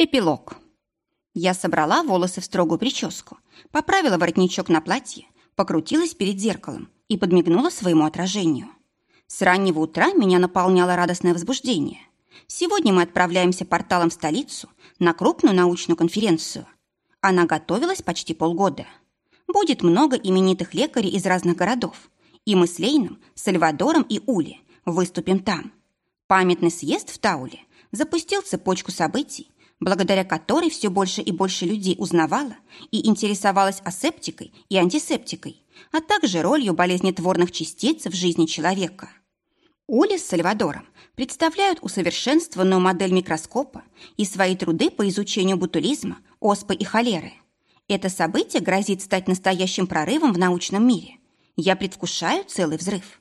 Эпилог. Я собрала волосы в строгую прическу, поправила воротничок на платье, покрутилась перед зеркалом и подмигнула своему отражению. С раннего утра меня наполняло радостное возбуждение. Сегодня мы отправляемся порталом в столицу на крупную научную конференцию. Она готовилась почти полгода. Будет много именитых лекарей из разных городов. И мы с Лейном, Сальвадором и Ули выступим там. Памятный съезд в Тауле запустил цепочку событий, благодаря которой все больше и больше людей узнавало и интересовалось асептикой и антисептикой, а также ролью болезнетворных частиц в жизни человека. Ули с Сальвадором представляют усовершенствованную модель микроскопа и свои труды по изучению бутулизма, оспы и холеры. Это событие грозит стать настоящим прорывом в научном мире. Я предвкушаю целый взрыв.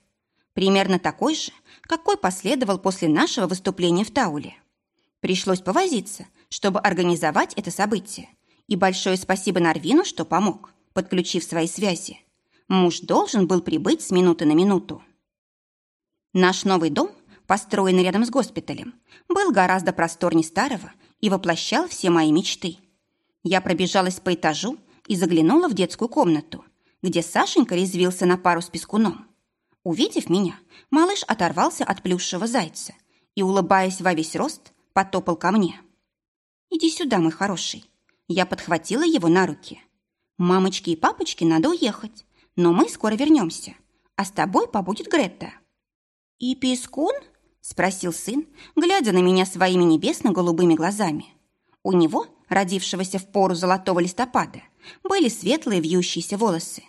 Примерно такой же, какой последовал после нашего выступления в Тауле. Пришлось повозиться, чтобы организовать это событие. И большое спасибо Нарвину, что помог, подключив свои связи. Муж должен был прибыть с минуты на минуту. Наш новый дом, построенный рядом с госпиталем, был гораздо просторнее старого и воплощал все мои мечты. Я пробежалась по этажу и заглянула в детскую комнату, где Сашенька резвился на пару с пескуном. Увидев меня, малыш оторвался от плюшевого зайца и, улыбаясь во весь рост, потопал ко мне. «Иди сюда, мой хороший». Я подхватила его на руки. «Мамочке и папочке надо уехать, но мы скоро вернемся, а с тобой побудет Гретта». «И Пискун?» – спросил сын, глядя на меня своими небесно-голубыми глазами. У него, родившегося в пору золотого листопада, были светлые вьющиеся волосы.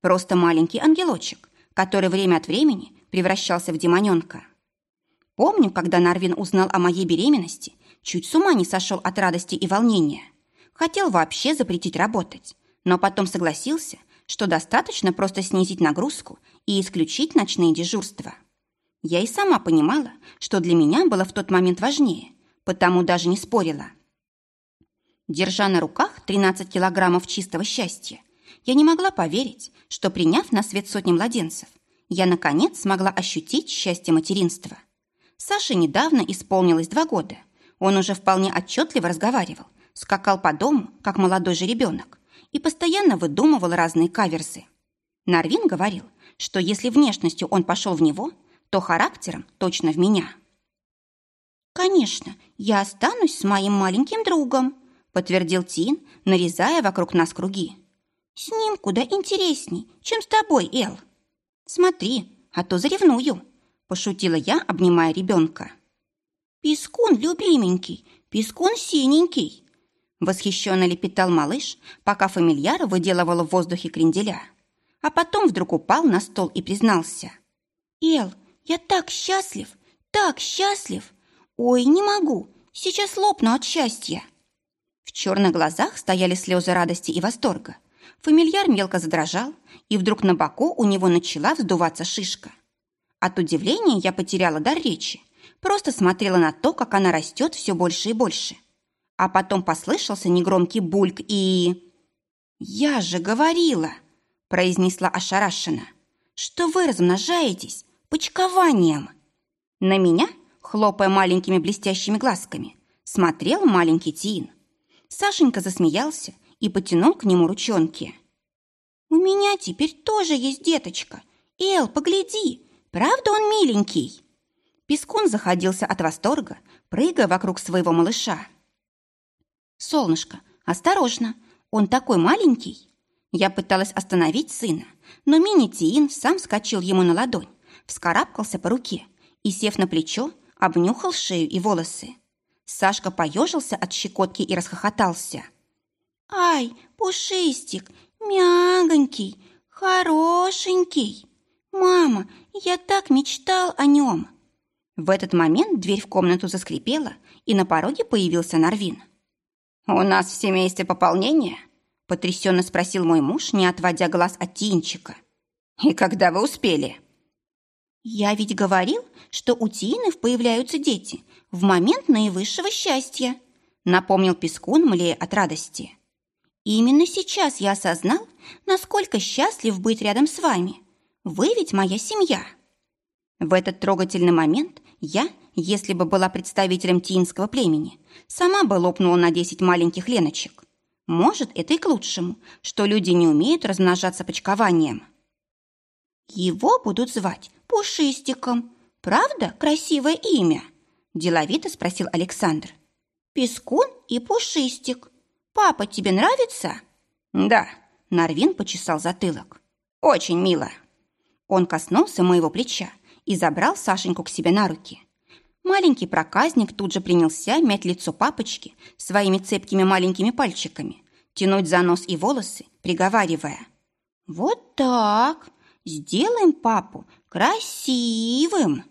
Просто маленький ангелочек, который время от времени превращался в демоненка. Помню, когда Нарвин узнал о моей беременности Чуть с ума не сошел от радости и волнения. Хотел вообще запретить работать, но потом согласился, что достаточно просто снизить нагрузку и исключить ночные дежурства. Я и сама понимала, что для меня было в тот момент важнее, потому даже не спорила. Держа на руках 13 килограммов чистого счастья, я не могла поверить, что, приняв на свет сотни младенцев, я, наконец, смогла ощутить счастье материнства. Саше недавно исполнилось два года, он уже вполне отчетливо разговаривал, скакал по дому, как молодой же ребенок, и постоянно выдумывал разные каверзы. Нарвин говорил, что если внешностью он пошел в него, то характером точно в меня. «Конечно, я останусь с моим маленьким другом», подтвердил Тин, нарезая вокруг нас круги. «С ним куда интересней, чем с тобой, Эл». «Смотри, а то заревную», пошутила я, обнимая ребенка. «Пескун любименький, пескун синенький!» Восхищенно лепетал малыш, пока фамильяра выделывала в воздухе кренделя. А потом вдруг упал на стол и признался. «Эл, я так счастлив, так счастлив! Ой, не могу, сейчас лопну от счастья!» В черных глазах стояли слезы радости и восторга. Фамильяр мелко задрожал, и вдруг на боку у него начала вздуваться шишка. От удивления я потеряла дар речи просто смотрела на то, как она растет все больше и больше. А потом послышался негромкий бульк и... «Я же говорила!» – произнесла ошарашенно. «Что вы размножаетесь почкованием!» На меня, хлопая маленькими блестящими глазками, смотрел маленький Тин. Сашенька засмеялся и потянул к нему ручонки. «У меня теперь тоже есть деточка. Эл, погляди, правда он миленький?» Пескун заходился от восторга, прыгая вокруг своего малыша. «Солнышко, осторожно, он такой маленький!» Я пыталась остановить сына, но мини-тиин сам скочил ему на ладонь, вскарабкался по руке и, сев на плечо, обнюхал шею и волосы. Сашка поежился от щекотки и расхохотался. «Ай, пушистик, мягонький, хорошенький! Мама, я так мечтал о нем!» В этот момент дверь в комнату заскрипела, и на пороге появился Нарвин. «У нас в семействе пополнение?» – потрясенно спросил мой муж, не отводя глаз от Тинчика. «И когда вы успели?» «Я ведь говорил, что у Тинов появляются дети в момент наивысшего счастья», – напомнил Пескун, млея от радости. «Именно сейчас я осознал, насколько счастлив быть рядом с вами. Вы ведь моя семья». В этот трогательный момент я, если бы была представителем тиинского племени, сама бы лопнула на десять маленьких леночек. Может, это и к лучшему, что люди не умеют размножаться почкованием. Его будут звать Пушистиком. Правда, красивое имя? Деловито спросил Александр. Пескун и Пушистик. Папа тебе нравится? Да, Нарвин почесал затылок. Очень мило. Он коснулся моего плеча и забрал Сашеньку к себе на руки. Маленький проказник тут же принялся мять лицо папочки своими цепкими маленькими пальчиками, тянуть за нос и волосы, приговаривая. «Вот так! Сделаем папу красивым!»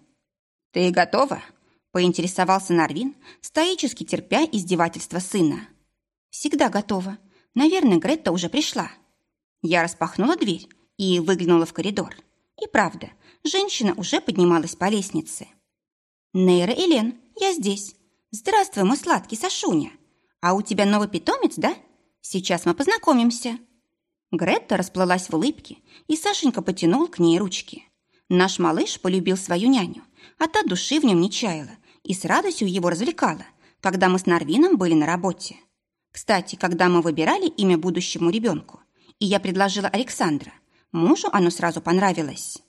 «Ты готова?» – поинтересовался Нарвин, стоически терпя издевательство сына. «Всегда готова. Наверное, Гретта уже пришла». Я распахнула дверь и выглянула в коридор. И правда, женщина уже поднималась по лестнице. «Нейра Элен, я здесь. Здравствуй, мой сладкий Сашуня. А у тебя новый питомец, да? Сейчас мы познакомимся». Гретта расплылась в улыбке, и Сашенька потянул к ней ручки. Наш малыш полюбил свою няню, а та души в нем не чаяла и с радостью его развлекала, когда мы с Нарвином были на работе. Кстати, когда мы выбирали имя будущему ребенку, и я предложила Александра, мужу оно сразу понравилось.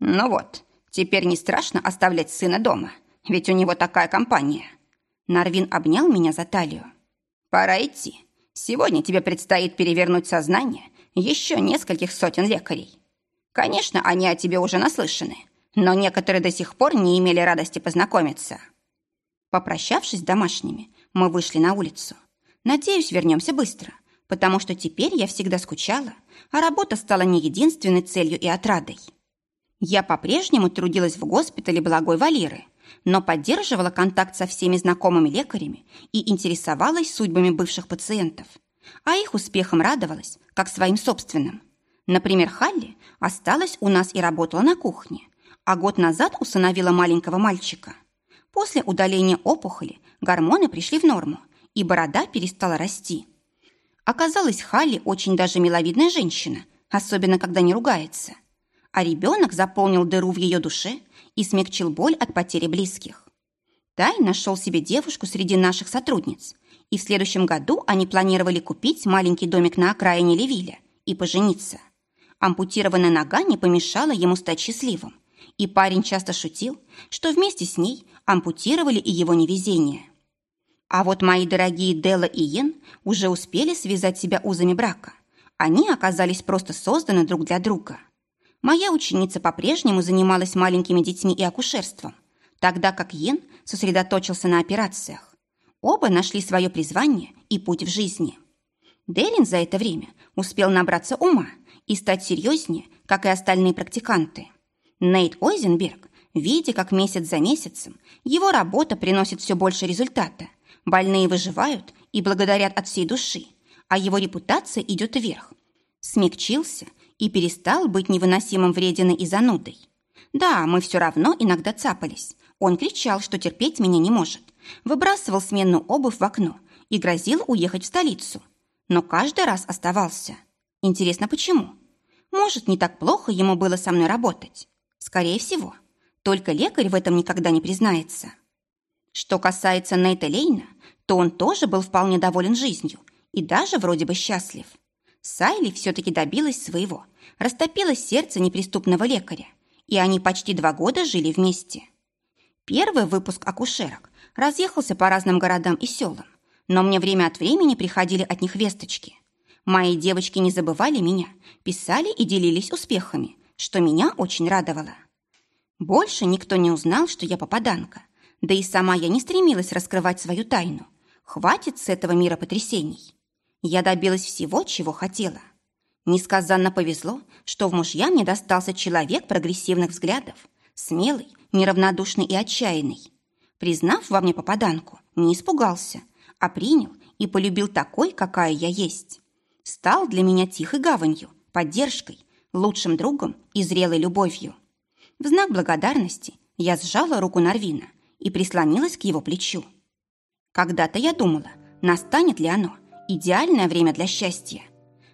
«Ну вот, теперь не страшно оставлять сына дома, ведь у него такая компания». Нарвин обнял меня за талию. «Пора идти. Сегодня тебе предстоит перевернуть сознание еще нескольких сотен лекарей. Конечно, они о тебе уже наслышаны, но некоторые до сих пор не имели радости познакомиться». Попрощавшись с домашними, мы вышли на улицу. Надеюсь, вернемся быстро, потому что теперь я всегда скучала, а работа стала не единственной целью и отрадой. Я по-прежнему трудилась в госпитале Благой Валеры, но поддерживала контакт со всеми знакомыми лекарями и интересовалась судьбами бывших пациентов. А их успехом радовалась, как своим собственным. Например, Халли осталась у нас и работала на кухне, а год назад усыновила маленького мальчика. После удаления опухоли гормоны пришли в норму, и борода перестала расти. Оказалось, Халли очень даже миловидная женщина, особенно когда не ругается. А ребенок заполнил дыру в ее душе и смягчил боль от потери близких. Тай нашел себе девушку среди наших сотрудниц, и в следующем году они планировали купить маленький домик на окраине Левиля и пожениться. Ампутированная нога не помешала ему стать счастливым, и парень часто шутил, что вместе с ней ампутировали и его невезение. А вот мои дорогие Делла и Йен уже успели связать себя узами брака. Они оказались просто созданы друг для друга. Моя ученица по-прежнему занималась маленькими детьми и акушерством, тогда как Йен сосредоточился на операциях. Оба нашли свое призвание и путь в жизни. Делин за это время успел набраться ума и стать серьезнее, как и остальные практиканты. Нейт Ойзенберг, видя, как месяц за месяцем его работа приносит все больше результата – Больные выживают и благодарят от всей души, а его репутация идет вверх. Смягчился и перестал быть невыносимым врединой и занудой. Да, мы все равно иногда цапались. Он кричал, что терпеть меня не может, выбрасывал сменную обувь в окно и грозил уехать в столицу. Но каждый раз оставался. Интересно, почему? Может, не так плохо ему было со мной работать? Скорее всего. Только лекарь в этом никогда не признается. Что касается Нейта Лейна, то он тоже был вполне доволен жизнью и даже вроде бы счастлив. Сайли все-таки добилась своего, растопила сердце неприступного лекаря, и они почти два года жили вместе. Первый выпуск акушерок разъехался по разным городам и селам, но мне время от времени приходили от них весточки. Мои девочки не забывали меня, писали и делились успехами, что меня очень радовало. Больше никто не узнал, что я попаданка, да и сама я не стремилась раскрывать свою тайну. Хватит с этого мира потрясений. Я добилась всего, чего хотела. Несказанно повезло, что в мужья мне достался человек прогрессивных взглядов, смелый, неравнодушный и отчаянный. Признав во мне попаданку, не испугался, а принял и полюбил такой, какая я есть. Стал для меня тихой гаванью, поддержкой, лучшим другом и зрелой любовью. В знак благодарности я сжала руку Нарвина – и прислонилась к его плечу. Когда-то я думала, настанет ли оно, идеальное время для счастья.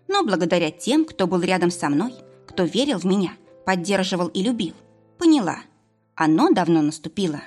Но благодаря тем, кто был рядом со мной, кто верил в меня, поддерживал и любил, поняла, оно давно наступило.